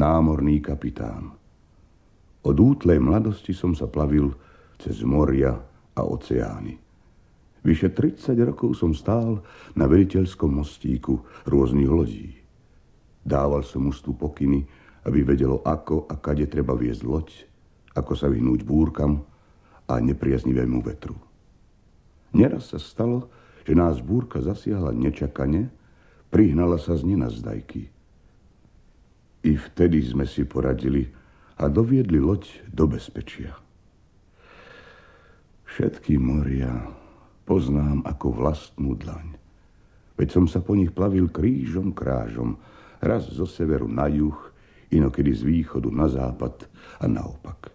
námorný kapitán. Od útlej mladosti som sa plavil cez moria a oceány. Vyše 30 rokov som stál na veliteľskom mostíku rôznych lodí. Dával som ústu pokyny, aby vedelo, ako a kade treba viesť loď, ako sa vyhnúť búrkam a nepriaznivému vetru. Neraz sa stalo, že nás búrka zasiahla nečakane, prihnala sa z nenazdajky. I vtedy sme si poradili a doviedli loď do bezpečia. Všetky moria poznám ako vlastnú dlaň. Veď som sa po nich plavil krížom krážom, raz zo severu na juh, inokedy z východu na západ a naopak.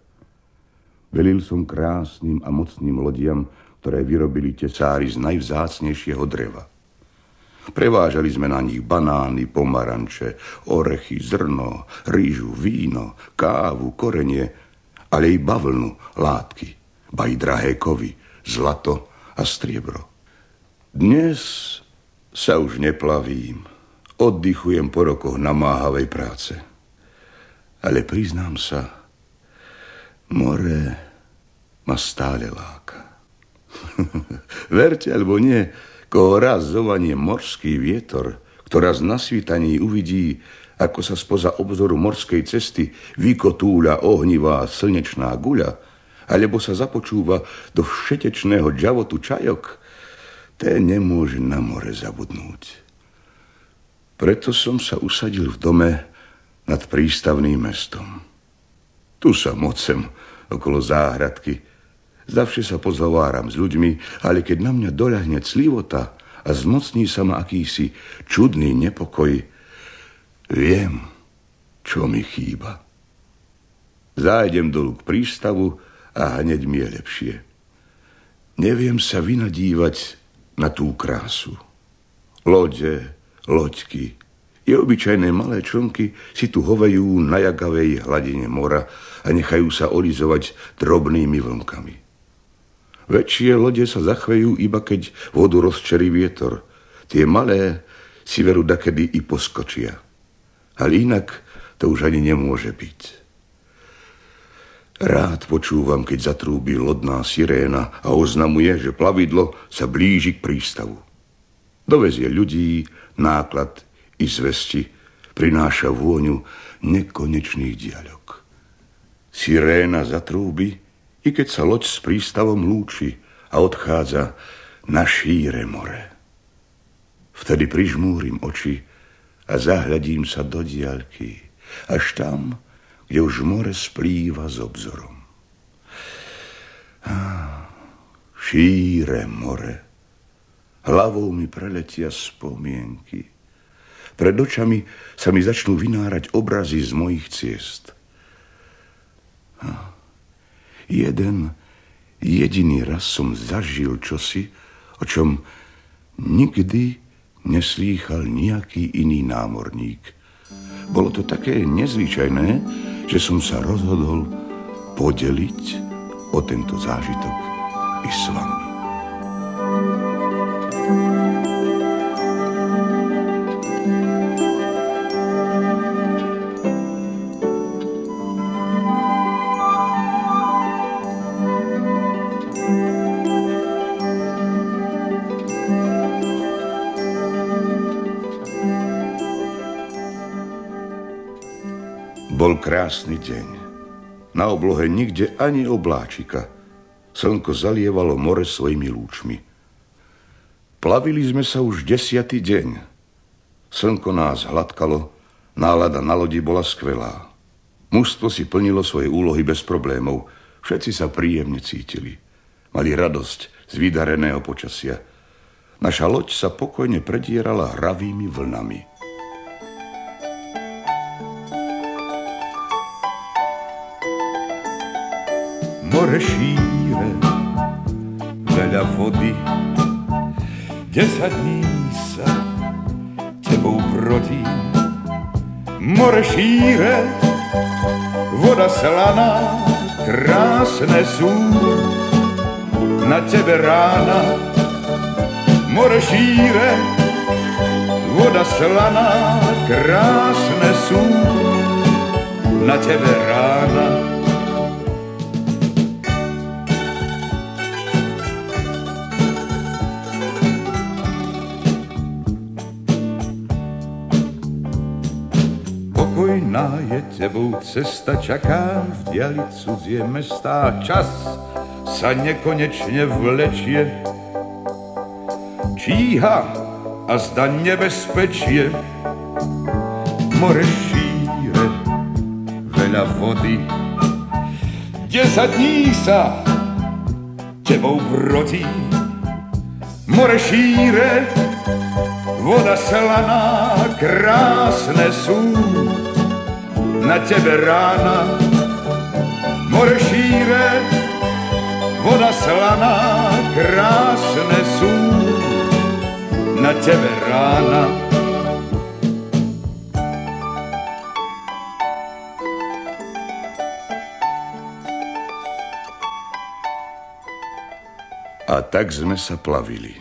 Velil som krásnym a mocným lodiam, ktoré vyrobili tesári z najvzácnejšieho dreva. Prevážali sme na nich banány, pomaranče, orechy, zrno, rýžu, víno, kávu, korenie, ale i bavlnu, látky, ba i drahé kovy, zlato a striebro. Dnes sa už neplavím, oddychujem po rokoch namáhavej práce. Ale priznám sa, more ma stále láka. Verte alebo nie, koho raz zovanie morský vietor, ktorá z nasvítaní uvidí, ako sa spoza obzoru morskej cesty vykotúľa ohnivá slnečná guľa, alebo sa započúva do všetečného džavotu čajok, té nemôže na more zabudnúť. Preto som sa usadil v dome nad prístavným mestom. Tu sa mocem okolo záhradky, Zavše sa pozhováram s ľuďmi, ale keď na mňa doľahne clivota a zmocní sa ma akýsi čudný nepokoj, viem, čo mi chýba. Zájdem dolu k prístavu a hneď mi je lepšie. Neviem sa vynadívať na tú krásu. Lode, loďky, i obyčajné malé člnky si tu hovajú na jagavej hladine mora a nechajú sa olizovať drobnými vlnkami. Väčšie lode sa zachvejú iba keď vodu rozčerí vietor. Tie malé si veru dakedy i poskočia. Ale inak to už ani nemôže byť. Rád počúvam, keď zatrúbi lodná siréna a oznamuje, že plavidlo sa blíži k prístavu. Dovezie ľudí, náklad i zvesti, prináša vôňu nekonečných diaľok. Siréna zatrúbi i keď sa loď s prístavom lúči a odchádza na šíre more. Vtedy prižmúrim oči a zahľadím sa do diaľky, až tam, kde už more splýva s obzorom. Šíre more. Hlavou mi preletia spomienky. Pred očami sa mi začnú vynárať obrazy z mojich ciest. Ah, Jeden jediný raz som zažil čosi, o čom nikdy neslýchal nejaký iný námorník. Bolo to také nezvyčajné, že som sa rozhodol podeliť o tento zážitok i s vami. Krásny deň. Na oblohe nikde ani obláčika. Slnko zalievalo more svojimi lúčmi. Plavili sme sa už desiatý deň. Slnko nás hladkalo, nálada na lodi bola skvelá. Mužstvo si plnilo svoje úlohy bez problémov. Všetci sa príjemne cítili. Mali radosť z vydareného počasia. Naša loď sa pokojne predierala hravými vlnami. More šíre, veľa vody. Desať dní sa tebou brodí. More šíre, voda slaná, krásne sú na tebe rána. More šíre, voda slaná, krásne sú na tebe rána. Tebou cesta, čakám v diali cudzie mestá. Čas sa nekonečne vlečie, číha a zda nebezpečie. More šíre, veľa vody, desať dní sa tebou brodí. More šíre, voda slaná, krásne sú na tebe rána. More šíre, voda slaná, krásne sú na tebe rána. A tak sme sa plavili.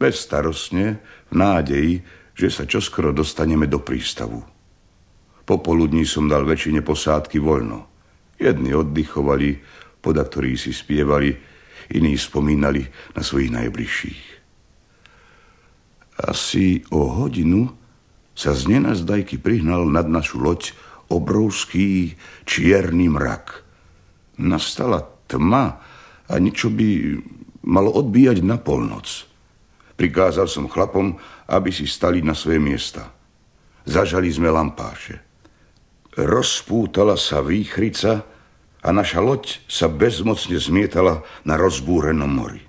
Bezstarostne, v nádeji, že sa čoskoro dostaneme do prístavu. Popoludní som dal väčšine posádky voľno. Jedni oddychovali, poda ktorí si spievali, iní spomínali na svojich najbližších. Asi o hodinu sa z nenazdajky prihnal nad našu loď obrovský čierny mrak. Nastala tma a niečo by malo odbíjať na polnoc. Prikázal som chlapom, aby si stali na svoje miesta. Zažali sme lampáše. Rozpútala sa výchrica a naša loď sa bezmocne zmietala na rozbúrenom mori.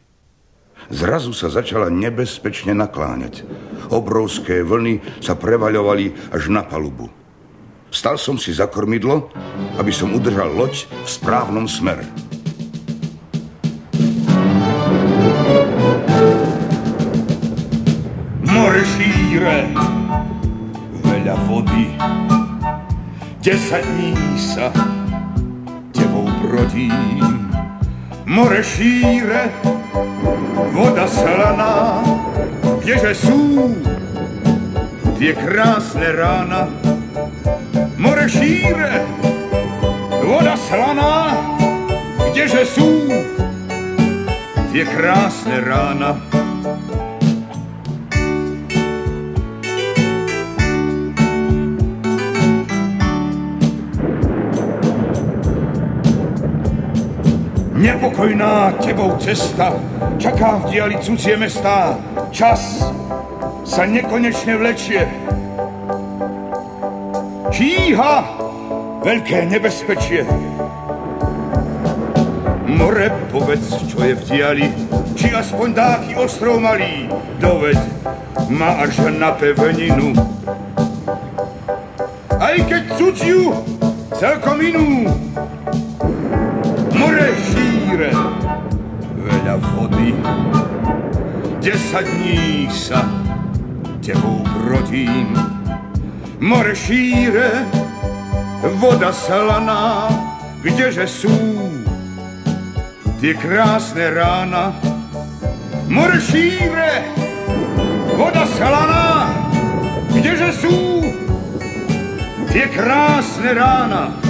Zrazu sa začala nebezpečne nakláňať. Obrovské vlny sa prevaľovali až na palubu. Stal som si za kormidlo, aby som udržal loď v správnom smere. More šíre, veľa vody, desať dní sa tebou brodím. More šíre, voda slaná, kdeže sú tie krásne rána. More šíre, voda slaná, kdeže sú tie krásne rána. Nepokojná tebou cesta, čaká v diali cudzie mestá. Čas sa nekonečne vlečie. Číha veľké nebezpečie. More, povedz, čo je v diali, či aspoň dáky ostrov malý, doved ma až na pevninu. Aj keď cudziu celkom inú, šíre veľa vody. Desať dní sa tebou brodím. More šíre, voda slaná, kdeže sú tie krásne rána. More šíre, voda slaná, kdeže sú tie krásne rána.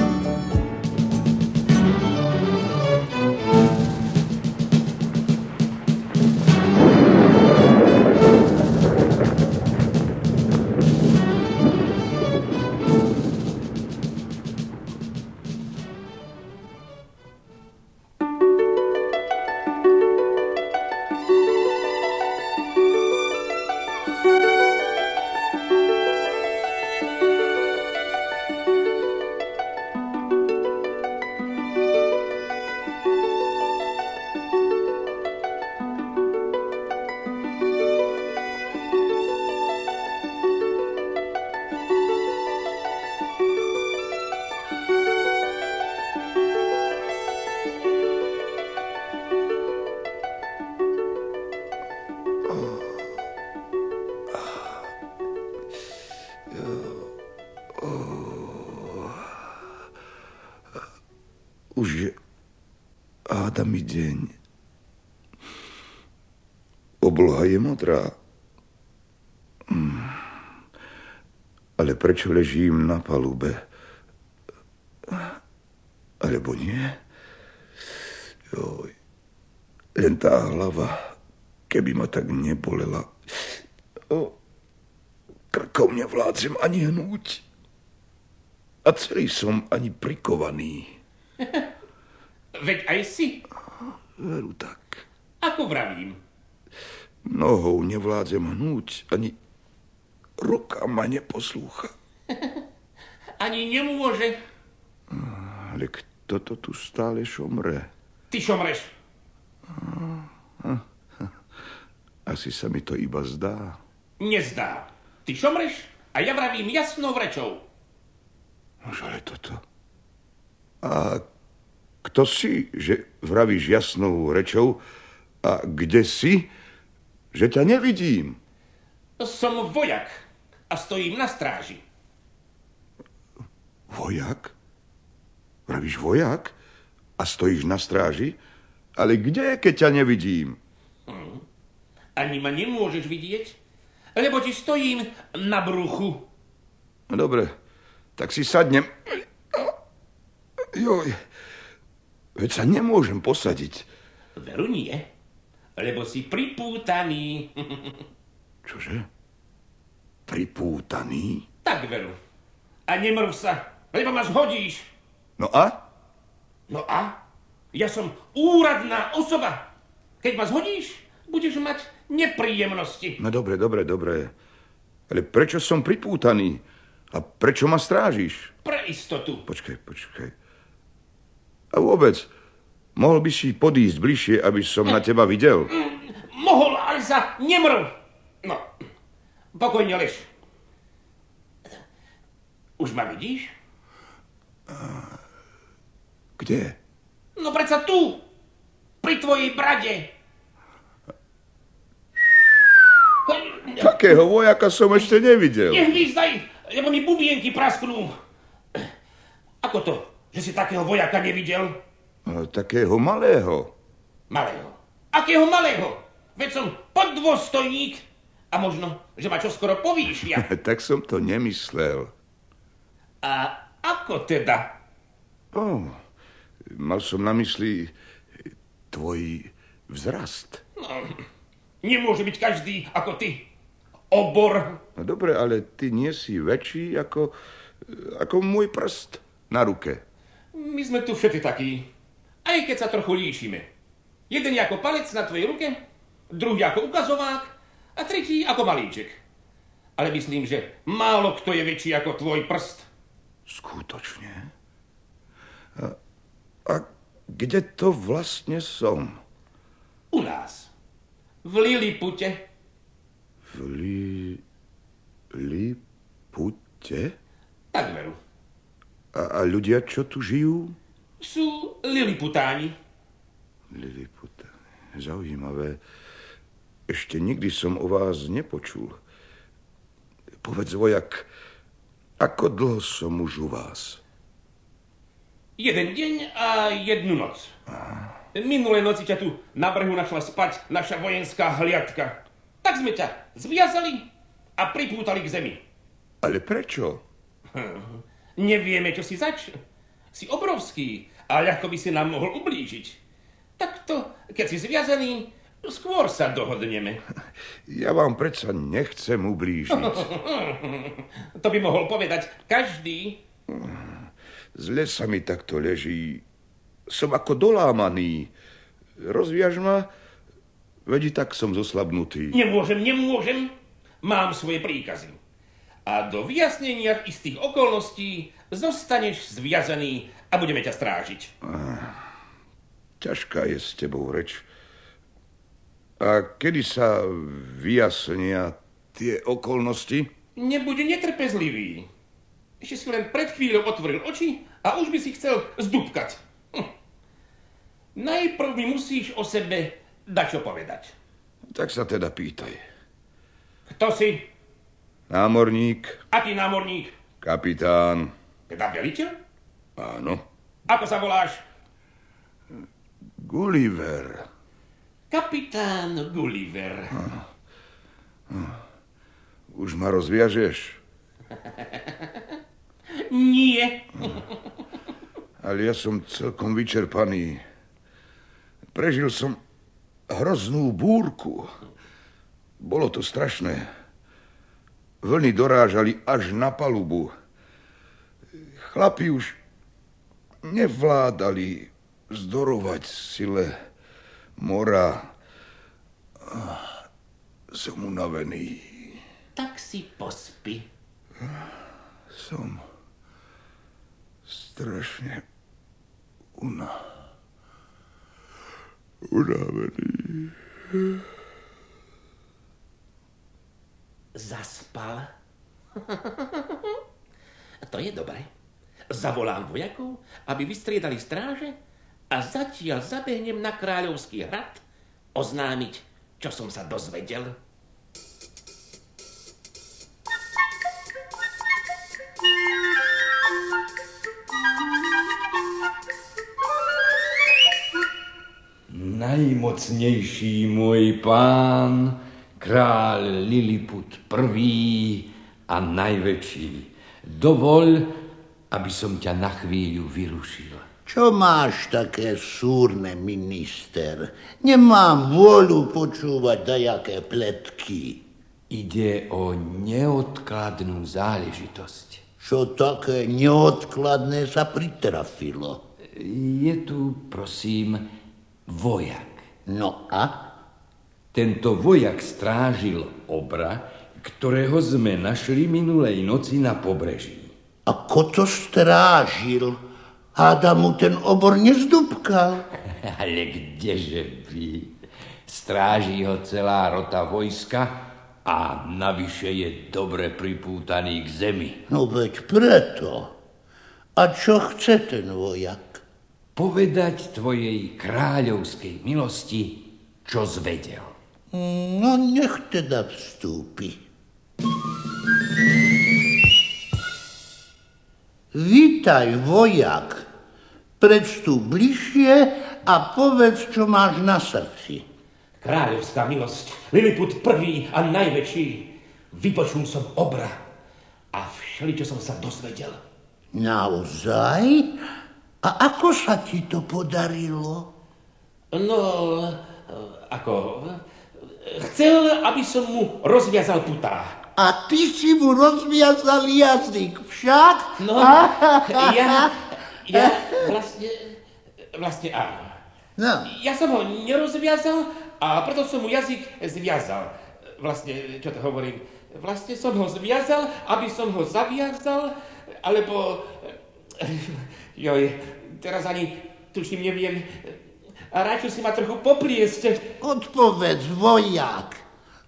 Mm. Ale prečo ležím na palube? Alebo nie? Joj, len tá hlava, keby ma tak nebolela. O, krkom nevládzem ani hnúť. A celý som ani prikovaný. Veď aj si. Veru tak. Ako vravím? Nohou nevládzem hnúť, ani ruka ma neposlúcha. Ani nemôže. Ale kto to tu stále šomre? Ty šomreš. Asi sa mi to iba zdá. Nezdá. Ty šomreš a ja vravím jasnou rečou. Nož ale toto. A kto si, že vravíš jasnou rečou a kde si, že ťa nevidím? Som vojak a stojím na stráži. Vojak? Vravíš vojak? A stojíš na stráži? Ale kde, keď ťa nevidím? Ani ma nemôžeš vidieť, lebo ti stojím na bruchu. No dobre, tak si sadnem. Joj, veď sa nemôžem posadiť. Veru nie, lebo si pripútaný. Čože? Pripútaný? tak veru. A nemrv sa, lebo ma zhodíš. No a? No a? Ja som úradná osoba. Keď ma zhodíš, budeš mať nepríjemnosti. No dobre, dobre, dobre. Ale prečo som pripútaný? A prečo ma strážiš? Pre istotu. Počkaj, počkaj. A vôbec, mohol by si podísť bližšie, aby som na teba videl? Mohol, ale sa nemrv. No, pokojne lež. Už ma vidíš? Kde? No predsa tu, pri tvojej brade. Takého vojaka som ešte nevidel. Nehvízdaj, lebo mi bubienky prasknú. Ako to, že si takého vojaka nevidel? Takého malého. Malého. Akého malého? Veď som poddôstojník. A možno, že ma čoskoro povýšia. tak som to nemyslel. A ako teda? Oh, mal som na mysli tvoj vzrast. Nemôže byť každý ako ty. Obor. No dobre, ale ty nie si väčší ako, ako môj prst na ruke. My sme tu všetci takí. Aj keď sa trochu líšime. Jeden je ako palec na tvojej ruke, druhý ako ukazovák a tretí ako malíček. Ale myslím, že málo kto je väčší ako tvoj prst. Skutočne? A, a kde to vlastne som? U nás. V Lilipute. V li... Lipute? Tak veru. A, a ľudia, čo tu žijú? Sú Liliputáni. Liliput. Zaujímavé. Ešte nikdy som o vás nepočul. Povedz, vojak, ako dlho som už u vás? Jeden deň a jednu noc. Minulé noci ťa tu na brehu našla spať naša vojenská hliadka. Tak sme ťa zviazali a pripútali k zemi. Ale prečo? Nevieme, čo si zač. Si obrovský a ľahko by si nám mohol ublížiť. Takto, keď si zviazaný, skôr sa dohodneme. Ja vám predsa nechcem ublížiť. To by mohol povedať každý. Zle sa mi takto leží. Som ako dolámaný. Rozviaž ma, veď i tak som zoslabnutý. Nemôžem, nemôžem. Mám svoje príkazy. A do vyjasnenia istých okolností zostaneš zviazaný a budeme ťa strážiť. Ťažká je s tebou reč. A kedy sa vyjasnia tie okolnosti? Nebuď netrpezlivý. Ešte si len pred chvíľou otvoril oči a už by si chcel zdúbkať. Hm. Najprv mi musíš o sebe dačo povedať. Tak sa teda pýtaj. Kto si? Námorník, Aký námorník? kapitán. Teda veliteľ? Áno. Ako sa voláš? Gulliver. Kapitán Gulliver. Už ma rozviažeš? Nie. Ale ja som celkom vyčerpaný. Prežil som hroznú búrku. Bolo to strašné. Vlny dorážali až na palubu. Chlapi už nevládali zdorovať sile mora. Som unavený. Tak si pospí. Som strašne una... unavený. Zaspal? to je dobré. Zavolám vojakov, aby vystriedali stráže a zatiaľ zabehnem na kráľovský hrad oznámiť, čo som sa dozvedel. Najmocnejší môj pán, kráľ Liliput prvý a najväčší, dovoľ, aby som ťa na chvíľu vyrušil. Čo máš také súrne, minister? Nemám vôľu počúvať dajaké pletky. Ide o neodkladnú záležitosť. Čo také neodkladné sa pritrafilo? Je tu, prosím, vojak. No a? Tento vojak strážil obra, ktorého sme našli minulej noci na pobreží. Ako to strážil? Háda mu ten obor nezdúbkal. Ale kdeže by? Stráži ho celá rota vojska a navyše je dobre pripútaný k zemi. No veď preto. A čo chce ten vojak? povedať tvojej kráľovskej milosti, čo zvedel. No nech teda vstúpi. Vítaj, vojak. Predstúp bližšie a povedz, čo máš na srdci. Kráľovská milosť, Liliput prvý a najväčší. Vypočul som obra a všeli, čo som sa dozvedel. Naozaj? A ako sa ti to podarilo? No, ako... Chcel, aby som mu rozviazal putá. A ty si mu rozviazal jazyk však? No, ja, ja vlastne, vlastne áno. No. Ja som ho nerozviazal a preto som mu jazyk zviazal. Vlastne, čo to hovorím, vlastne som ho zviazal, aby som ho zaviazal, alebo Joj, teraz ani tuším neviem. A radšej si ma trochu popliesť. Odpovedz, vojak.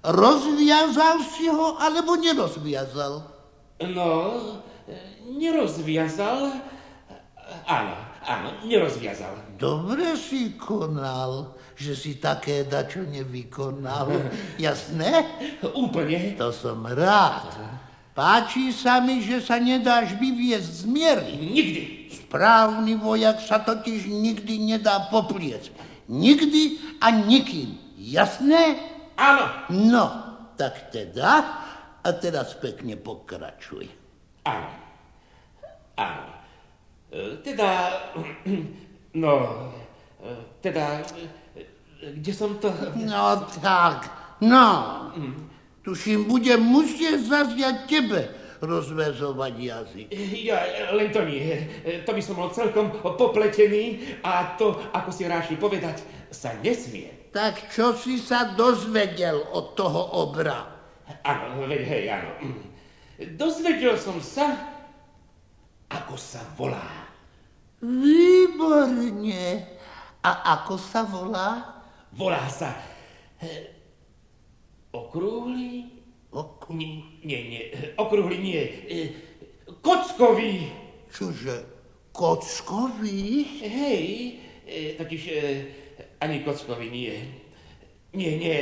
Rozviazal si ho, alebo nerozviazal? No, nerozviazal. Áno, áno, nerozviazal. Dobre si konal, že si také dačo nevykonal. Jasné? Úplne. To som rád. Páči sa mi, že sa nedáš vyviesť z miery. Nikdy. Správny vojak sa totiž nikdy nedá popliec. Nikdy a nikým. Jasné? Áno. No, tak teda, a teraz pekne pokračuj. Áno. Áno. E, teda, no, e, teda, e, kde som to... No tak, no. Tuším, budem musieť zaziať tebe rozvezovať jazyk. Ja, len to nie. To by som bol celkom popletený a to, ako si ráši povedať, sa nesmie. Tak čo si sa dozvedel od toho obra? Áno, veď hej, áno. Dozvedel som sa, ako sa volá. Výborne. A ako sa volá? Volá sa Okrúhly? Oku... Nie, nie, nie. Okrúhly nie. E, Kockový. Čože, kockový? Hej, totiž ani kockový nie. Nie, nie,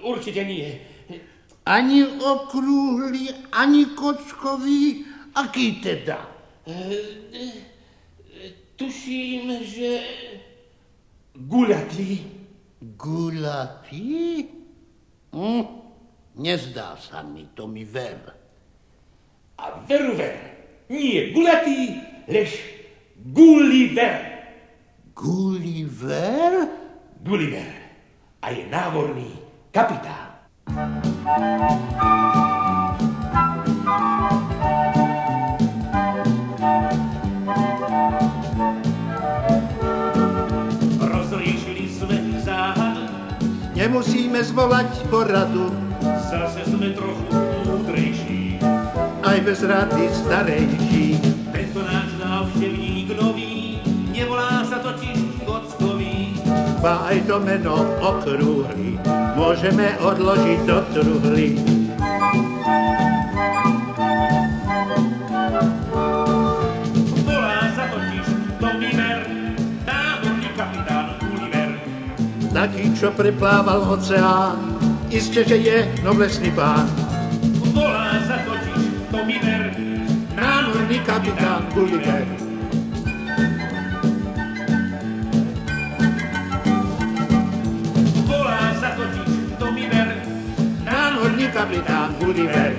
určite nie. Ani okrúhly, ani kockový. Aký teda? E, e, tuším, že guľatý. Gulatý? Hm? Nezdá sa mi, to mi ver. A veru ver, nie gulatý, lež Gulliver. Gulliver? Gulliver. A je námorný kapitán. Rozriešili sme záhadu, Nemusíme zvolať poradu, zase sme trochu múdrejší. aj bez rady starejší. Tento náš návštevník nový, sa totiž Kockový. Ba aj to meno okrúhly, môžeme odložiť do truhly. Volá sa totiž Tomimer, námorný kapitán Gulliver. Taký, čo preplával oceán, iste, že je noblesný pán. Volá sa totiž Tomimer, Námorný kapitán Gulliver. Námorný kapitán Gulliver.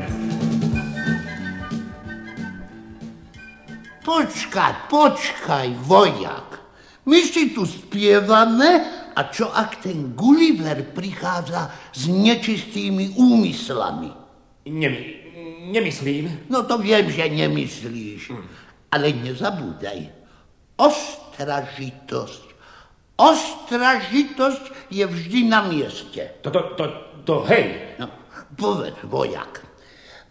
Počkaj, počkaj, vojak. My si tu spievame a čo ak ten Gulliver prichádza s nečistými úmyslami? Nemy, nemyslím. No to viem, že nemyslíš. Ale nezabúdaj. Ostražitosť. Ostražitosť je vždy na mieste. To, to, to, to, hej. No, povedz, vojak.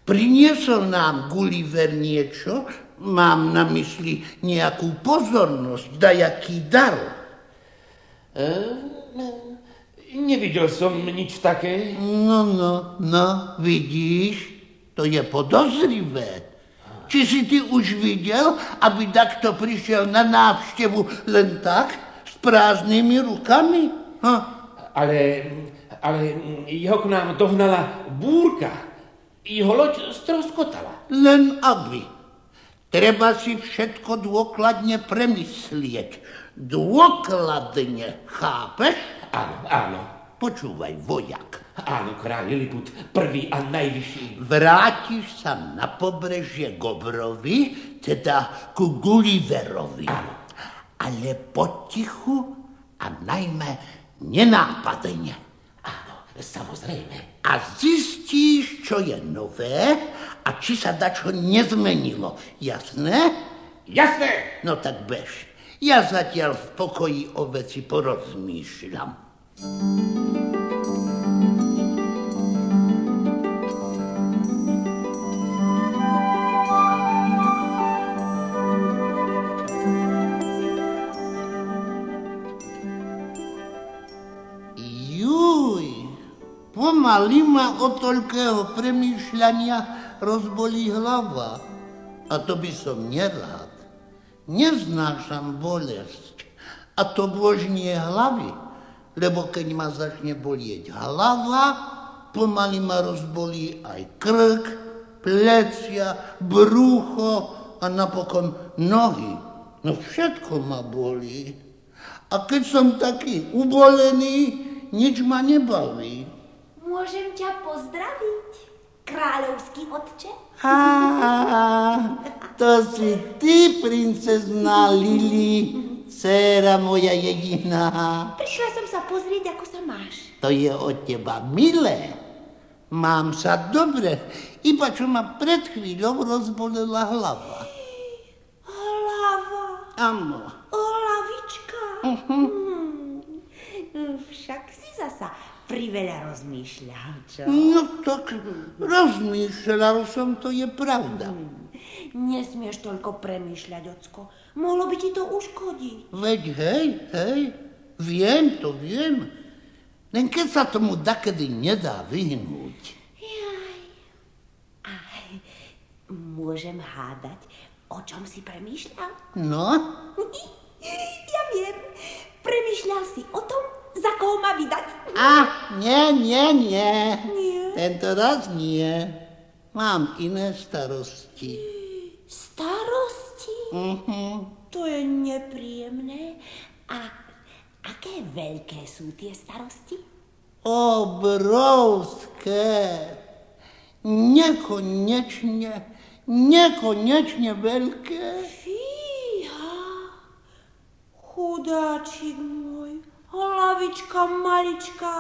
Priniesol nám Gulliver niečo? Mám na mysli nejakú pozornosť, dajaký dar. Nevidel som nič také. No, no, no, vidíš, to je podozrivé. Či si ty už videl, aby takto prišiel na návštevu len tak, s prázdnymi rukami? Ha? Ale, ale jeho k nám dohnala búrka. Jeho loď stroskotala. Len aby. Treba si všetko dôkladne premyslieť. Dôkladne, chápeš? Áno, áno. Počúvaj, vojak. Áno, kráľ Liliput, prvý a najvyšší. Vrátiš sa na pobrežie Gobrovi, teda ku Gulliverovi. Ale potichu a najmä nenápadne. Samozrejme. A zistíš, čo je nové a či sa dačo nezmenilo. Jasné? Jasné! No tak bež. Ja zatiaľ v pokoji o veci porozmýšľam. Juj, pomaly ma od toľkého premýšľania rozbolí hlava. A to by som nerád. Neznášam bolesť. A to božnie hlavy. Lebo keď ma začne bolieť hlava, pomaly ma rozbolí aj krk, plecia, brucho a napokon nohy. No všetko ma bolí. A keď som taký ubolený, nič ma nebaví. Môžem ťa pozdraviť, kráľovský otče? Á, to si ty, princezná Lili, dcera moja jediná. Prišla som sa pozrieť, ako sa máš. To je od teba milé. Mám sa dobre, iba čo ma pred chvíľou rozbolela hlava. Hlava, Áno, hlavička. Hmm. Však si zasa priveľa rozmýšľal, čo? no tak rozmýšľal som, to je pravda. Nesmieš toľko premýšľať, ocko. Mohlo by ti to uškodiť. Veď hej, hej, viem to, viem. Len keď sa tomu dakedy nedá vyhnúť. Jaj. Aj, môžem hádať, o čom si premýšľal? No, Ja viem. Premýšľal si o vydať. a nie, nie, nie. Nie. Tento raz nie. Mám iné starosti. Starosti? Mhm. To je nepríjemné. A aké veľké sú tie starosti? Obrovské. Nekonečne veľké. Fíha, chudáčik môj, hlavička maličká,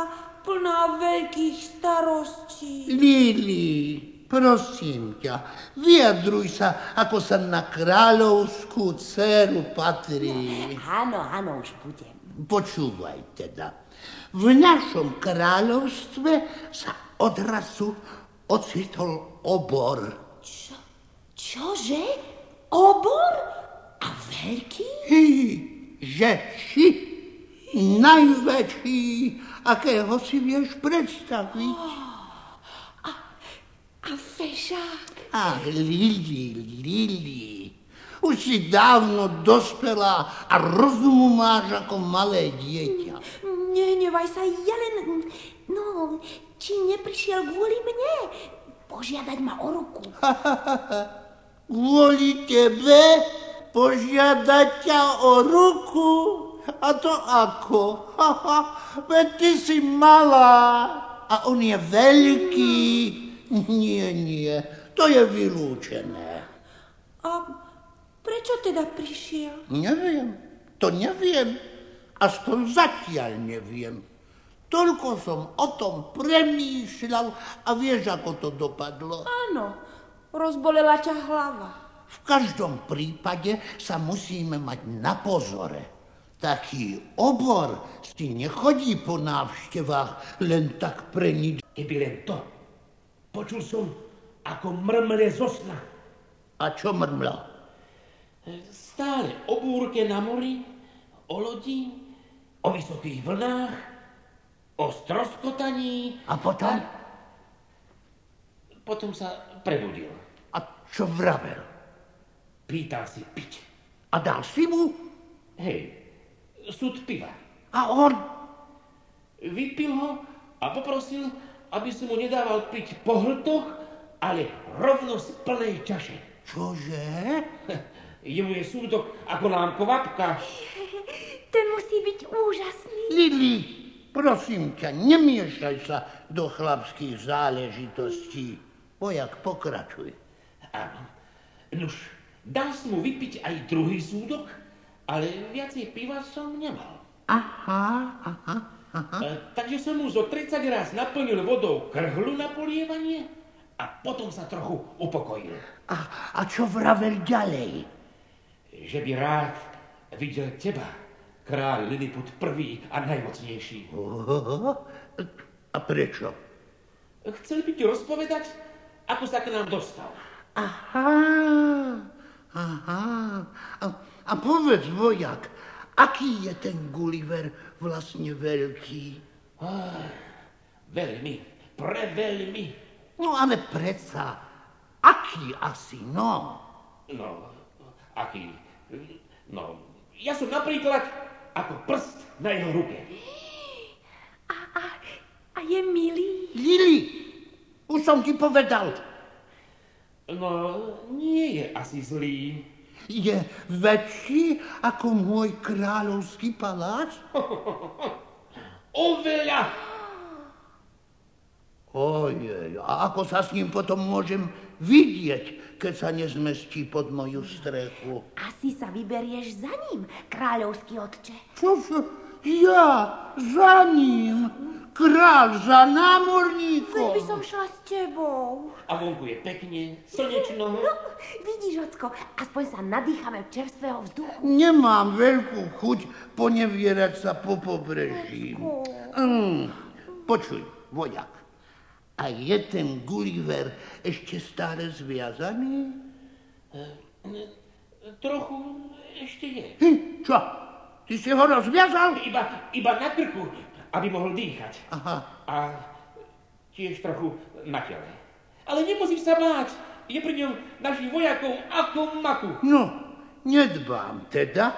plná veľkých starostí. Lili, prosím ťa, vyjadruj sa, ako sa na kráľovskú dceru patrí. Áno, áno, už budem. Počúvaj teda. V našom kráľovstve sa odrazu ocitol obor. Čo? Čože? Obor? A veľký? Hy, že si najväčší, akého si vieš predstaviť. A fešák? Ach, Lili, Lili, už si dávno dospelá a rozumu máš ako malé dieťa. Nehnevaj sa, ja len... No, či neprišiel kvôli mne? Požiadať ma o ruku. Kvôli tebe požiadať ťa o ruku? A to ako? Veď ty si malá a on je veľký. Nie, nie, to je vylúčené. A prečo teda prišiel? Neviem, to neviem. Aspoň zatiaľ neviem. Toľko som o tom premýšľal a vieš, ako to dopadlo. Áno, rozbolela ťa hlava. V každom prípade sa musíme mať na pozore. Taký obor si nechodí po návštevách len tak pre nič. Keby len to. Počul som, ako mrmle zo sna. A čo mrmla? Stále o búrke na mori, o lodi, o vysokých vlnách, o stroskotaní. A potom? Potom sa prebudil. A čo vravel? Pýtal si piť. A dal si mu? Hej, súd piva. A on? Vypil ho a poprosil, aby som mu nedával piť po hltoch, ale rovno z plnej čaše. Čože? Jemu je súdok ako nám kvapka. Ten musí byť úžasný. Lili, prosím ťa, nemiešaj sa do chlapských záležitostí. Vojak, pokračuj. Áno. Nuž, dal som mu vypiť aj druhý súdok, ale viacej piva som nemal. Aha, aha, aha. E, takže som mu zo 30 raz naplnil vodou krhlu na polievanie a potom sa trochu upokojil. A, a čo vravel ďalej? Že by rád videl teba, kráľ Lilliput prvý a najmocnejší. Oho, a prečo? Chcel by ti rozpovedať, ako sa k nám dostal. Aha, aha. A, povedz, vojak, aký je ten Gulliver vlastne veľký? Ah, veľmi, preveľmi. No ale predsa, aký asi, no? No, aký? No, ja som napríklad ako prst na jeho ruke. A, a, a je milý. Lili, už som ti povedal, No, nie je asi zlý. Je väčší ako môj kráľovský palác? Oveľa. Ojej, a ako sa s ním potom môžem vidieť, keď sa nezmestí pod moju strechu? Asi sa vyberieš za ním, kráľovský otče. Čože? Ja za ním? Kráľ za Veď námorníkom? by som šla s tebou. A vonku je pekne, slnečno. No, vidíš, Ocko, aspoň sa nadýchame čerstvého vzduchu. Nemám veľkú chuť ponevierať sa po pobreží. Mm, počuj, vojak, a je ten Gulliver ešte stále zviazaný? Trochu ešte je. Hm, čo? Ty si ho rozviazal? Iba, iba na krku, aby mohol dýchať. Aha. A tiež trochu na tele. Ale nemusíš sa báť. Je pri ňom našich vojakov ako maku. No, nedbám teda.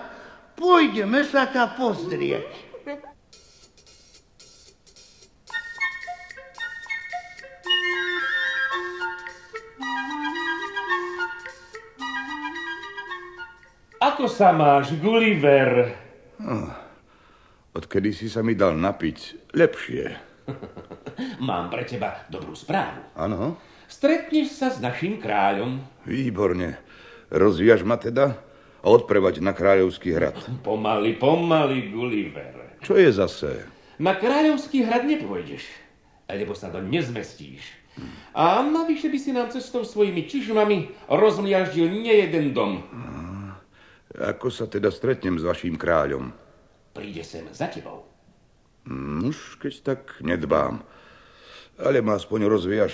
Pôjdeme sa ta pozrieť. Ako sa máš, Gulliver? Odkedy si sa mi dal napiť, lepšie. Mám pre teba dobrú správu. Áno? stretneš sa s našim kráľom. Výborne. Rozvíjaš ma teda a odprevať na kráľovský hrad. Pomaly, pomaly, Gulliver. Čo je zase? Na kráľovský hrad nepôjdeš, lebo sa to nezmestíš. A navyše by si nám cestou svojimi čižmami rozmliaždil nejeden dom. Ako sa teda stretnem s vaším kráľom? Príde sem za tebou. Už keď tak nedbám. Ale ma aspoň rozvíjaš,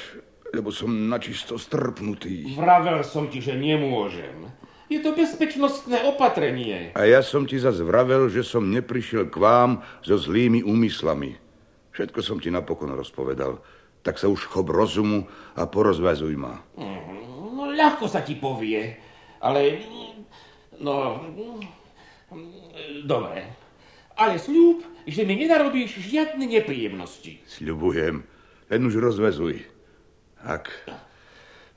lebo som načisto strpnutý. Vravel som ti, že nemôžem. Je to bezpečnostné opatrenie. A ja som ti zase vravel, že som neprišiel k vám so zlými úmyslami. Všetko som ti napokon rozpovedal. Tak sa už chop rozumu a porozvezuj ma. No, ľahko sa ti povie, ale... No... Dobre. Ale slúb, že mi nenarobíš žiadne nepríjemnosti. Sľubujem. Len už rozvezuj. Tak.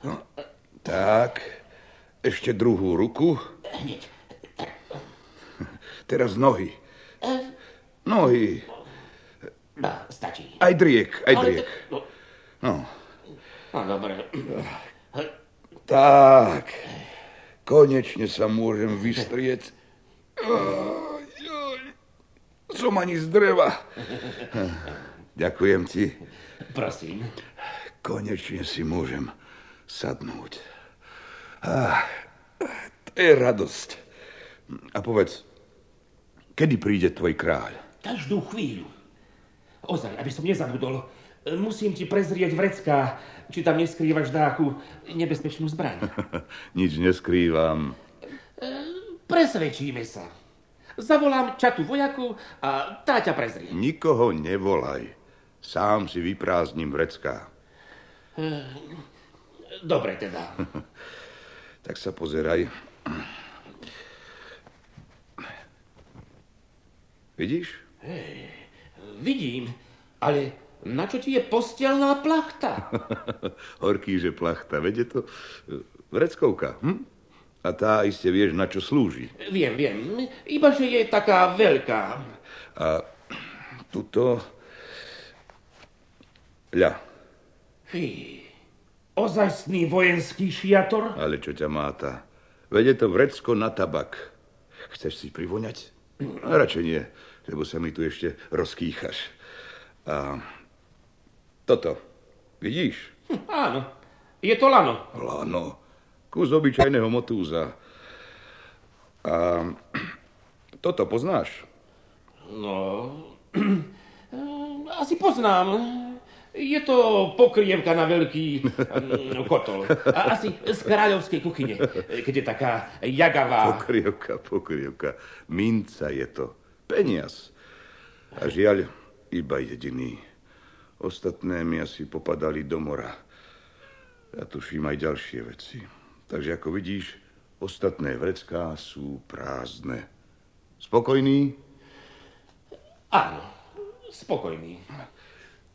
No, tak. Ešte druhú ruku. Hneď. Teraz nohy. Nohy. No, stačí. Aj driek, aj driek. No, No, no, dobre. tak. Konečne sa môžem vystrieť. Oj. Som ani z dreva. Ďakujem ti. Prosím. Konečne si môžem sadnúť. Ah, to je radosť. A povedz, kedy príde tvoj kráľ? Každú chvíľu. Ozaj, aby som nezabudol, musím ti prezrieť vrecká, či tam neskrývaš dáku nebezpečnú zbraň. Nič neskrývam. Presvedčíme sa. Zavolám čatu vojakov a tá ťa prezrie. Nikoho nevolaj. Sám si vyprázdnim vrecká. Dobre teda. Tak sa pozeraj. Vidíš? Vidím, ale na čo ti je postelná plachta? Horký, že plachta. Veď je to e, vreckovka. Hm? A tá iste vieš, na čo slúži. Viem, viem. Iba, že je taká veľká. A tuto... Ľa, Fí, ozajstný vojenský šiator? ale čo ťa máta? Veď je to vrecko na tabak. Chceš si privoňať? A radšej nie, lebo sa mi tu ešte rozkýchaš. A toto, vidíš? Hm, áno, je to lano. Lano, kus obyčajného motúza. A toto poznáš? No, asi poznám. Je to pokrievka na veľký mm, kotol. A asi z kráľovskej kuchyne, keď je taká jagavá. Pokrievka, pokrievka. Minca je to. Peniaz. A žiaľ, iba jediný. Ostatné mi asi popadali do mora. Ja tuším aj ďalšie veci. Takže ako vidíš, ostatné vrecká sú prázdne. Spokojný? Áno, spokojný.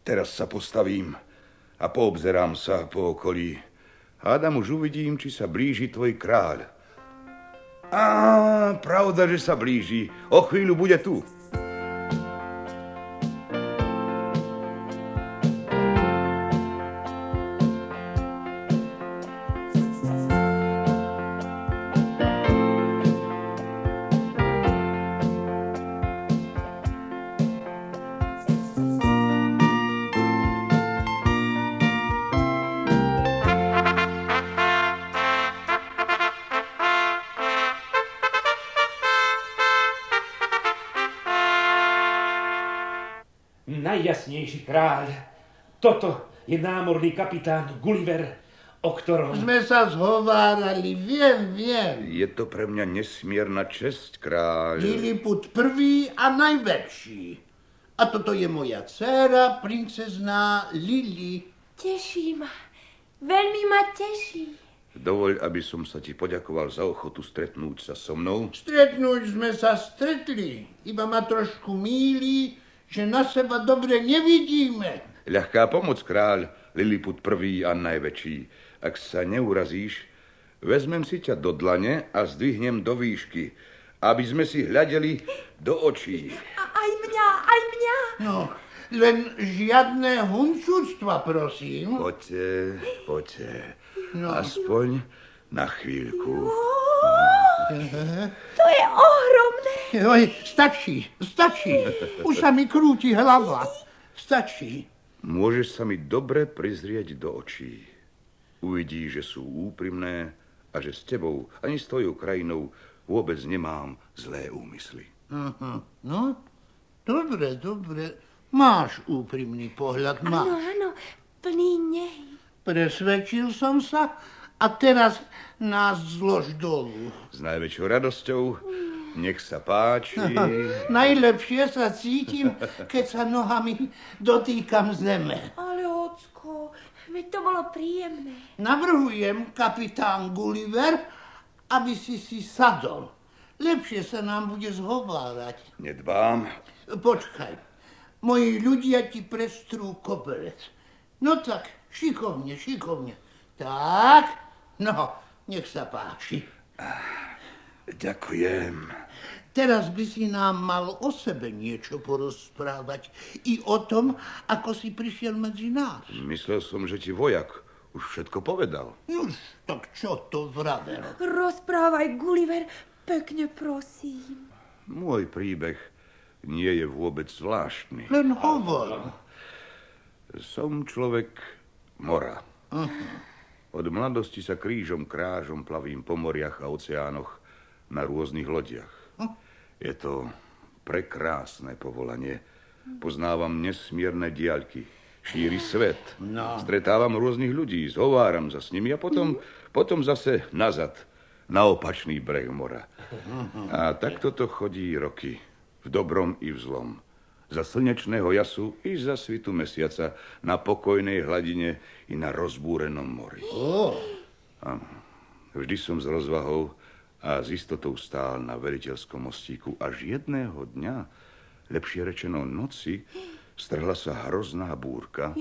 Teraz sa postavím a poobzerám sa po okolí. Hádam už uvidím, či sa blíži tvoj kráľ. Á, pravda, že sa blíži. O chvíľu bude tu. Toto je námorný kapitán Gulliver, o ktorom... Sme sa zhovárali, viem, viem. Je to pre mňa nesmierna česť, kráľ. Liliput prvý a najväčší. A toto je moja dcéra, princezná Lili. Teší ma. Veľmi ma teší. Dovoľ, aby som sa ti poďakoval za ochotu stretnúť sa so mnou. Stretnúť sme sa stretli. Iba ma trošku míli, že na seba dobre nevidíme. Ľahká pomoc, kráľ, Liliput prvý a najväčší. Ak sa neurazíš, vezmem si ťa do dlane a zdvihnem do výšky, aby sme si hľadeli do očí. A aj mňa aj mňa. No, len žiadne huncúctva, prosím. Poďte, poďte. Aspoň na chvíľku. To je ohromné. Oj, stačí, stačí. Už sa mi krúti hlava. Stačí. Môžeš sa mi dobre prizrieť do očí. Uvidíš, že sú úprimné a že s tebou ani s tvojou krajinou vôbec nemám zlé úmysly. Aha. No, dobre, dobre. Máš úprimný pohľad, Áno, máš. áno, plný nehy. Presvedčil som sa a teraz nás zlož dolu. S najväčšou radosťou, nech sa páči. Najlepšie sa cítim, keď sa nohami dotýkam zeme. Ale ocko, veď to bolo príjemné. Navrhujem, kapitán Gulliver, aby si si sadol. Lepšie sa nám bude zhovárať. Nedbám. Počkaj, moji ľudia ti prestrú koberec. No tak, šikovne, šikovne. Tak, no, nech sa páči. Ďakujem. Teraz by si nám mal o sebe niečo porozprávať. I o tom, ako si prišiel medzi nás. Myslel som, že ti vojak už všetko povedal. Nuž, tak čo to vravel? Rozprávaj, Gulliver, pekne prosím. Môj príbeh nie je vôbec zvláštny. Len hovor. Som človek mora. Od mladosti sa krížom krážom plavím po moriach a oceánoch na rôznych lodiach. Je to prekrásne povolanie. Poznávam nesmierne diaľky. Šíri svet. No. Stretávam rôznych ľudí, zhováram sa s nimi a potom, potom zase nazad, na opačný breh mora. A takto to chodí roky. V dobrom i v zlom. Za slnečného jasu i za svitu mesiaca, na pokojnej hladine i na rozbúrenom mori. Vždy som s rozvahou a s istotou stál na veriteľskom mostíku. Až jedného dňa, lepšie rečeno noci, strhla sa hrozná búrka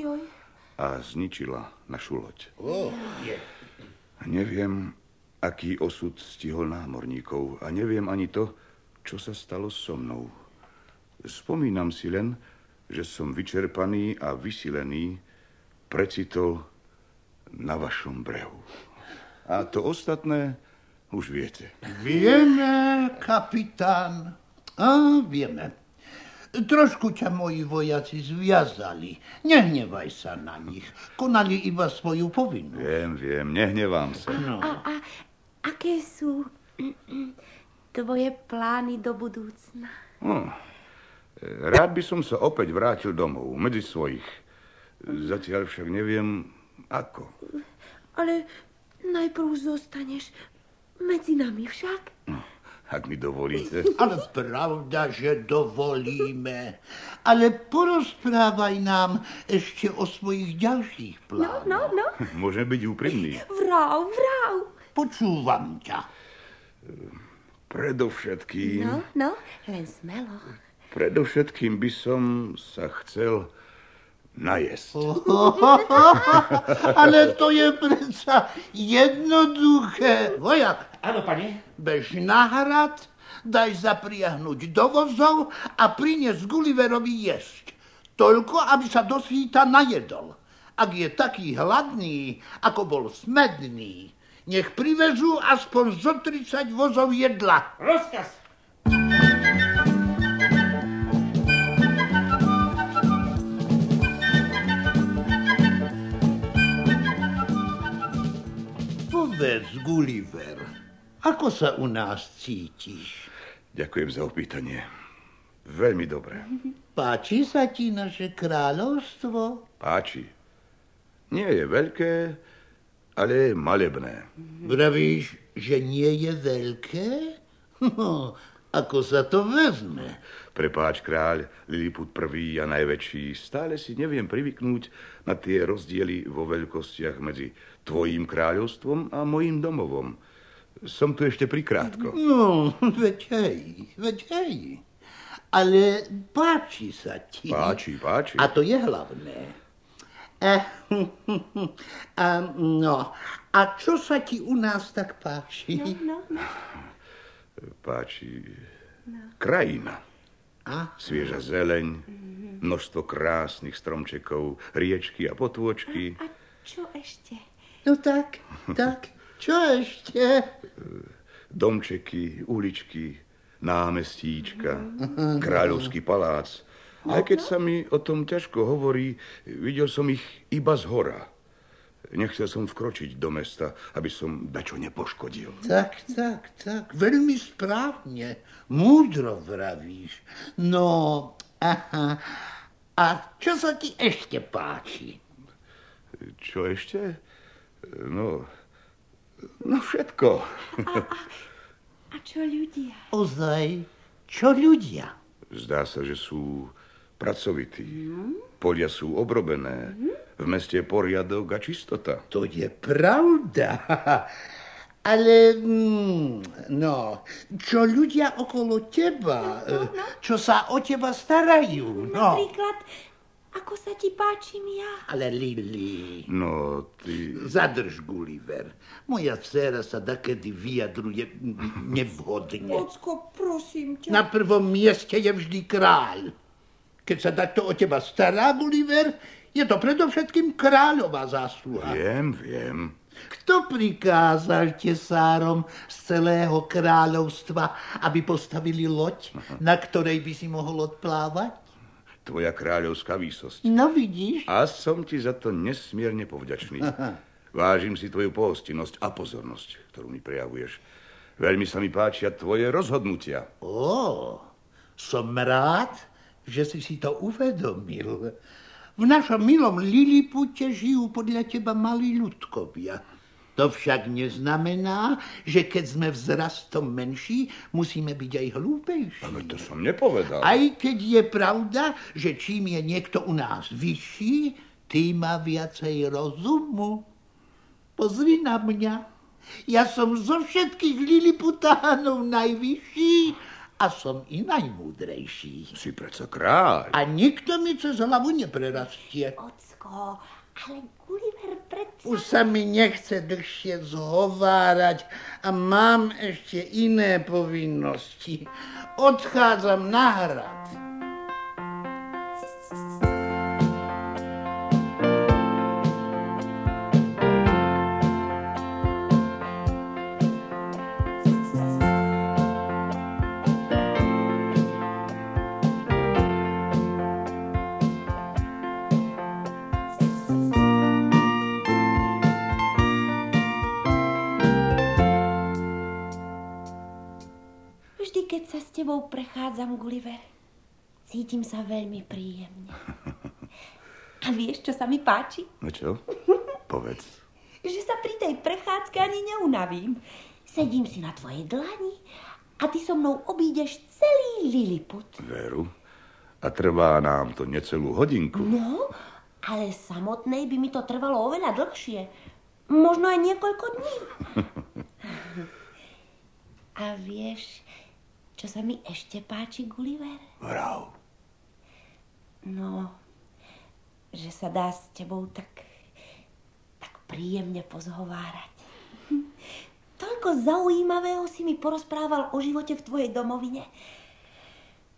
a zničila našu loď. Neviem, aký osud stihol námorníkov a neviem ani to, čo sa stalo so mnou. Spomínam si len, že som vyčerpaný a vysilený precitol na vašom brehu. A to ostatné už viete. Vieme, kapitán. A vieme. Trošku ťa moji vojaci zviazali. Nehnevaj sa na nich. Konali iba svoju povinnosť. Viem, viem, nehnevám sa. A, a aké sú tvoje plány do budúcna? Hm. Rád by som sa opäť vrátil domov, medzi svojich. Zatiaľ však neviem, ako. Ale najprv zostaneš medzi nami však. Ak mi dovolíte. Ale pravda, že dovolíme. Ale porozprávaj nám ešte o svojich ďalších No, plánoch. no, no. Môžem byť úprimný. Vrav, vrav. Počúvam ťa. Predovšetkým, No, no, len smelo. predovšetkým by som sa chcel najesť. Ale to je predsa jednoduché. Vojak, Áno, pane. bež na hrad, daj zapriahnuť do vozov a prinies Gulliverovi jesť. Toľko, aby sa do síta najedol. Ak je taký hladný, ako bol smedný, nech privezú aspoň zo 30 vozov jedla. Rozkaz. Povedz, Gulliver, ako sa u nás cítiš? Ďakujem za opýtanie. Veľmi dobre. Páči sa ti naše kráľovstvo? Páči. Nie je veľké, ale je malebné. Vravíš, že nie je veľké? No, ako sa to vezme? Prepáč, kráľ, Lilliput prvý a najväčší, stále si neviem privyknúť na tie rozdiely vo veľkostiach medzi tvojím kráľovstvom a mojím domovom. Som tu ešte prikrátko. No, veď hej, veď hej. Ale páči sa ti. Páči, páči. A to je hlavné. Eh, a, no, a čo sa ti u nás tak páči? No, no. Páči krajina. A? Svieža zeleň, množstvo krásnych stromčekov, riečky a potôčky. A čo ešte? No tak, tak, čo ešte? domčeky, uličky, námestíčka, kráľovský palác. Aj keď sa mi o tom ťažko hovorí, videl som ich iba z hora. Nechcel som vkročiť do mesta, aby som dačo nepoškodil. Tak, tak, tak, veľmi správne, múdro vravíš. No, aha, a čo sa ti ešte páči? Čo ešte? No, no všetko. A čo ľudia? Ozaj, čo ľudia? Zdá sa, že sú pracovití. Polia sú obrobené. V meste je poriadok a čistota. To je pravda. Ale, mm, no, čo ľudia okolo teba, e, čo sa o teba starajú, no. Napríklad, ako sa ti páčim ja? Ale Lili, No, ty... zadrž Gulliver. Moja dcera sa dakedy vyjadruje nevhodne. Ocko, prosím ťa. Na prvom mieste je vždy kráľ. Keď sa takto o teba stará, Gulliver, je to predovšetkým kráľová zásluha. Viem, viem. Kto prikázal tesárom z celého kráľovstva, aby postavili loď, na ktorej by si mohol odplávať? Tvoja kráľovská výsosť. No vidíš, A som ti za to nesmierne povďačný. Vážim si tvoju pohostinnosť a pozornosť, ktorú mi prejavuješ. Veľmi sa mi páčia tvoje rozhodnutia. Ó, som rád, že si si to uvedomil. V našom milom Lilipute žijú podľa teba malí ľudkovia. To však neznamená, že keď sme vzrastom menší, musíme byť aj hlúpejší. Ale to som nepovedal. Aj keď je pravda, že čím je niekto u nás vyšší, tým má viacej rozumu. Pozri na mňa. Ja som zo všetkých Liliputánov najvyšší a som i najmúdrejší. Si predsa kráľ. A nikto mi cez hlavu neprerastie. Ocko, ale Gulliver predsa... Už sa mi nechce dlhšie zhovárať a mám ešte iné povinnosti. Odchádzam na hrad. Prechádzam, Gulliver, cítim sa veľmi príjemne. A vieš, čo sa mi páči? No čo? Povedz. Že sa pri tej prechádzke ani neunavím. Sedím si na tvojej dlani a ty so mnou obídeš celý Liliput. Veru. A trvá nám to necelú hodinku. No, ale samotnej by mi to trvalo oveľa dlhšie. Možno aj niekoľko dní. A vieš, čo sa mi ešte páči, Gulliver? Vrav. No, že sa dá s tebou tak, tak príjemne pozhovárať. Toľko zaujímavého si mi porozprával o živote v tvojej domovine.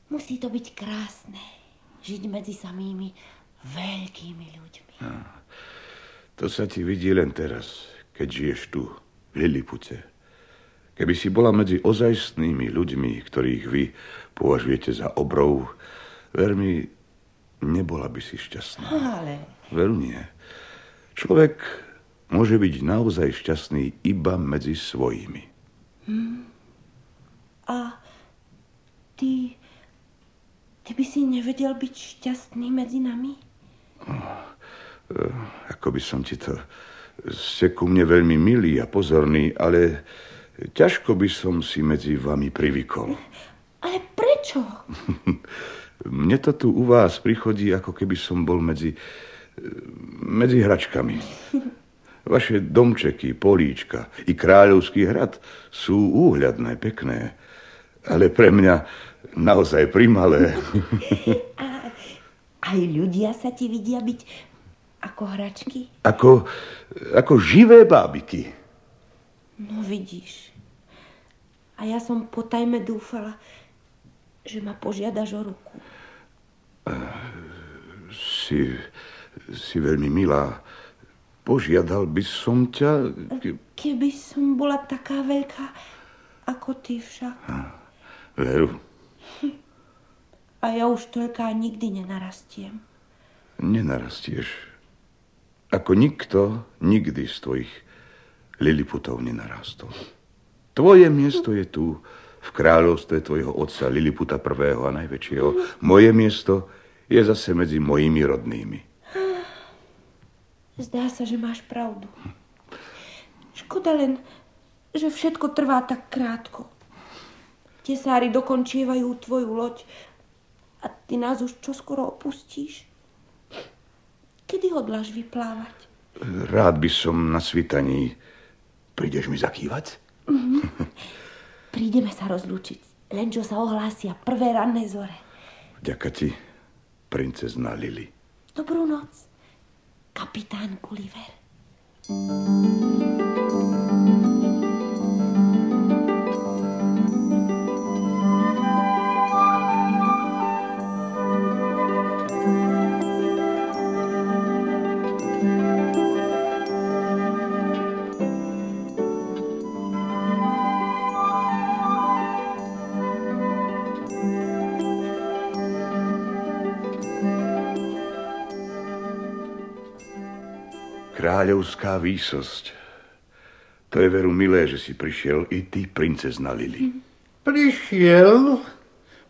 Musí to byť krásne, žiť medzi samými veľkými ľuďmi. To sa ti vidí len teraz, keď žiješ tu, v Lilipute. Keby si bola medzi ozajstnými ľuďmi, ktorých vy považujete za obrov, ver mi, nebola by si šťastná. Ale Veru nie. Človek môže byť naozaj šťastný iba medzi svojimi. a ty, ty by si nevedel byť šťastný medzi nami? Ako by som ti to... Ste ku mne veľmi milý a pozorný, ale ťažko by som si medzi vami privykol. Ale prečo? Mne to tu u vás prichodí, ako keby som bol medzi, medzi hračkami. Vaše domčeky, políčka i kráľovský hrad sú úhľadné, pekné, ale pre mňa naozaj primalé. Aj ľudia sa ti vidia byť ako hračky? Ako, ako živé bábiky. No vidíš. A ja som potajme dúfala, že ma požiadaš o ruku. Si, si veľmi milá. Požiadal by som ťa... Keby som bola taká veľká, ako ty však. Veru, A ja už toľká nikdy nenarastiem. nenarastieš. Ako nikto nikdy z tvojich Liliputov nenarastol. Tvoje miesto je tu, v kráľovstve tvojho otca Liliputa I. a najväčšieho. Moje miesto je zase medzi mojimi rodnými. Zdá sa, že máš pravdu. Škoda len, že všetko trvá tak krátko. Tesári dokončievajú tvoju loď a ty nás už čoskoro opustíš. Kedy hodláš vyplávať? Rád by som na svitaní. Prídeš mi zakývať? Prídeme sa rozlúčiť, len čo sa ohlásia prvé ranné zore. Vďaka ti, princezna Lily. Dobrú noc, kapitán Gulliver. Kráľovská výsosť. To je veru milé, že si prišiel i ty, princezna Lily. Prišiel,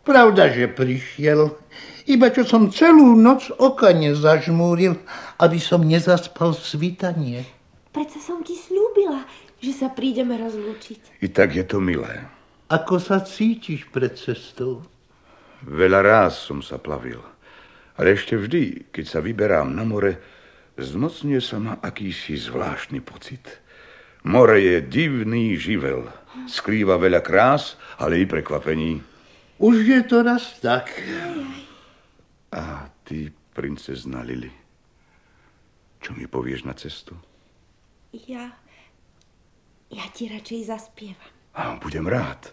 pravda, že prišiel. Iba čo som celú noc oka nezažmúril, aby som nezaspal svitanie. Predsa som ti slúbila, že sa prídeme rozlúčiť. I tak je to milé. Ako sa cítiš pred cestou? Veľa ráz som sa plavil. Ale ešte vždy, keď sa vyberám na more, zmocňuje sa ma akýsi zvláštny pocit. More je divný živel. Skrýva veľa krás, ale i prekvapení. Už je to raz tak. A ty, princezna Lily, čo mi povieš na cestu? Ja... Ja ti radšej zaspievam. A budem rád.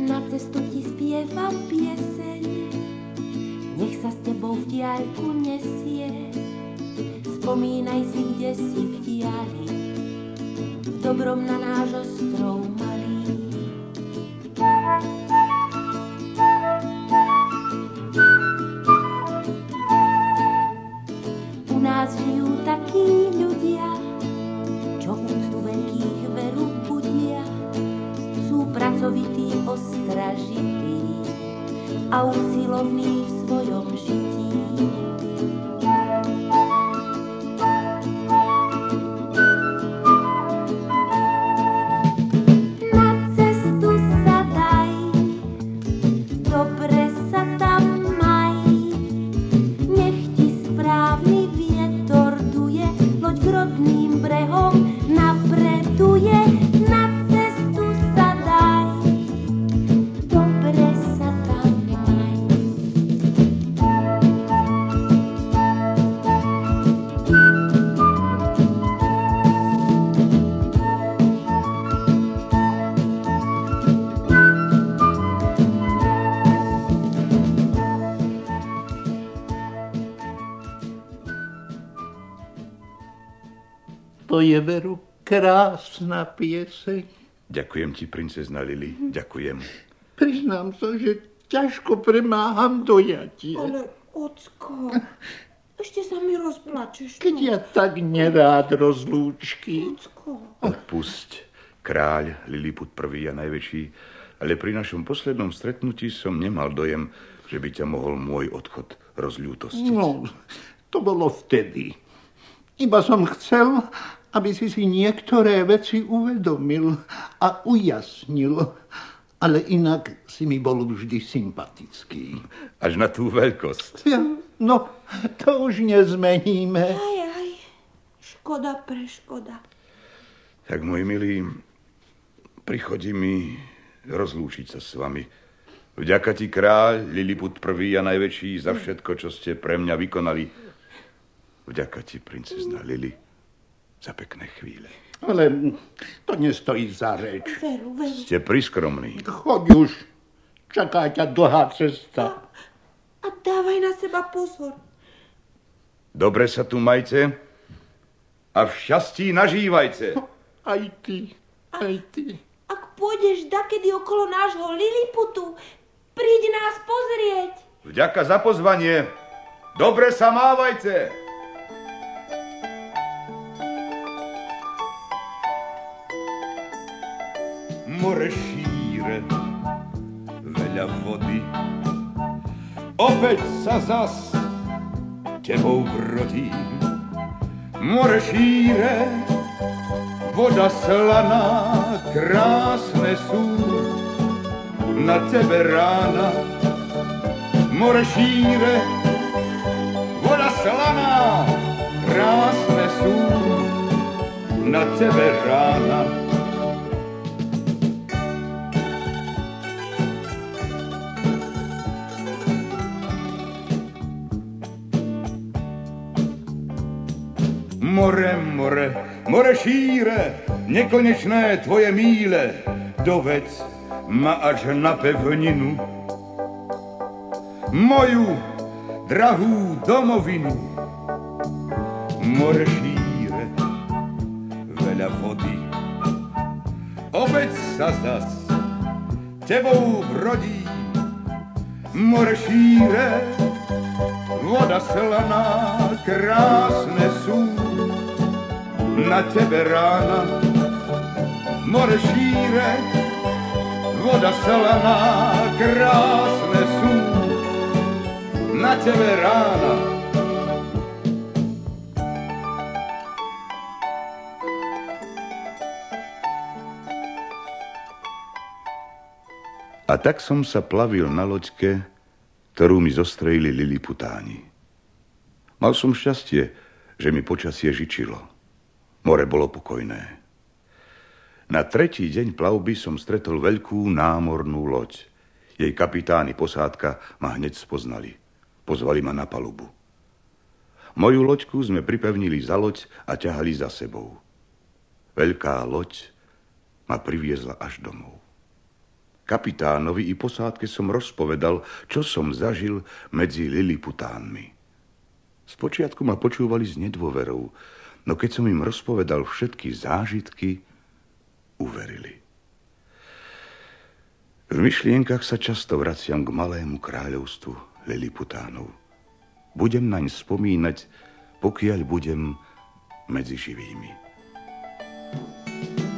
Na cestu ti spievam pieseň, nech sa s tebou v diaľku nesie. Spomínaj si, kde si v diali, v dobrom na náš ostrov malý. U nás žijú takí ľudia, čo úctu veľkých veru budia. Sú pracovití, ostražití a usilovní v svojom žití. Je veru krásna pieseň. Ďakujem ti, princezna Lily. Ďakujem. Priznám sa, že ťažko premáham dojatie. Ale, ocko, ešte sa mi rozplačeš. Keď ja tak nerád rozlúčky. Ocko. Odpusť, kráľ Liliput prvý a najväčší, ale pri našom poslednom stretnutí som nemal dojem, že by ťa mohol môj odchod rozľútostiť. No, to bolo vtedy. Iba som chcel, aby si si niektoré veci uvedomil a ujasnil. Ale inak si mi bol vždy sympatický. Až na tú veľkosť. Ja, no, to už nezmeníme. Aj, aj, škoda pre škoda. Tak, môj milý, prichodí mi rozlúčiť sa s vami. Vďaka ti, kráľ, Liliput prvý a najväčší, za všetko, čo ste pre mňa vykonali. Vďaka ti, princezna Lily, za pekné chvíle. Ale to nestojí za reč. Veru, veru. Ste priskromní. Choď už. Čaká ťa dlhá cesta. A dávaj na seba pozor. Dobre sa tu majte a v šťastí nažívajte. Aj ty, aj ty. Ak pôjdeš dakedy okolo nášho Liliputu, príď nás pozrieť. Vďaka za pozvanie. Dobre sa mávajte. More šíre, veľa vody. Opäť sa zas tebou brodím. More šíre, voda slaná, krásne sú na tebe rána. More šíre, voda slaná, krásne sú na tebe rána. More, more, more šíre, nekonečné tvoje míle, dovec ma až na pevninu. Moju drahú domovinu. More šíre, veľa vody. Obec sa zas tebou brodí. More šíre, voda slaná, krásne sú na tebe rána, more šíre, voda selaná, krásne sú na tebe rána. A tak som sa plavil na loďke, ktorú mi zostrejili liliputáni. Mal som šťastie, že mi počasie žičilo. More bolo pokojné. Na tretí deň plavby som stretol veľkú námornú loď. Jej kapitáni posádka ma hneď spoznali. Pozvali ma na palubu. Moju loďku sme pripevnili za loď a ťahali za sebou. Veľká loď ma priviezla až domov. Kapitánovi i posádke som rozpovedal, čo som zažil medzi Liliputánmi. Spočiatku ma počúvali s nedôverou, No keď som im rozpovedal všetky zážitky, uverili. V myšlienkach sa často vraciam k malému kráľovstvu Liliputánov. Budem naň spomínať, pokiaľ budem medzi živými. thank you